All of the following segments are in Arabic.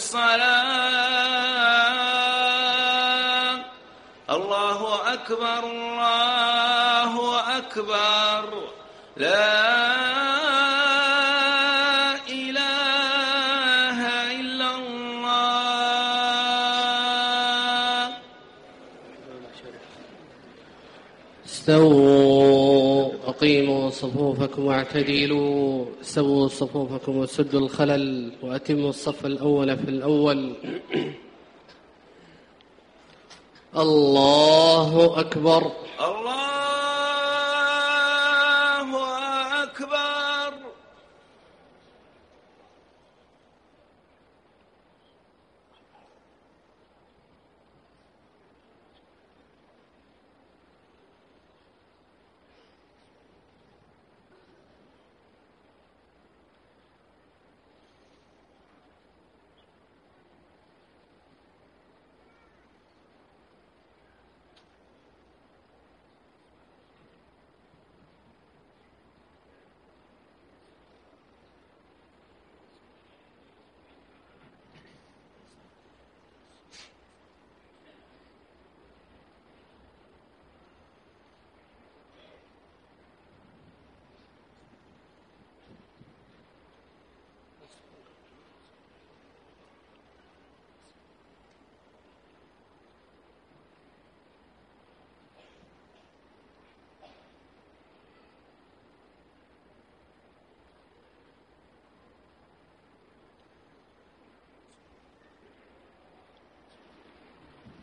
الصلاة الله أكبر الله أكبر. لا إله إلا الله. استووا أقيموا صفوفكم واعتدلوا سووا صفوفكم وسدوا الخلل وأتموا الصف الأول في الأول. الله أكبر. الله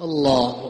الله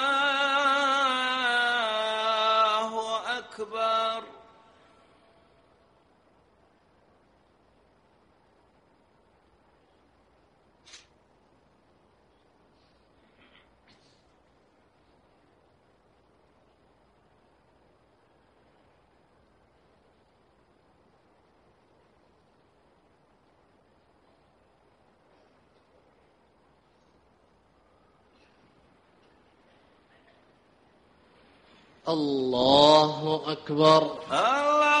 أكبر. الله أكبر. الله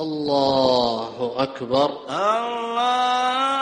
الله أكبر. الله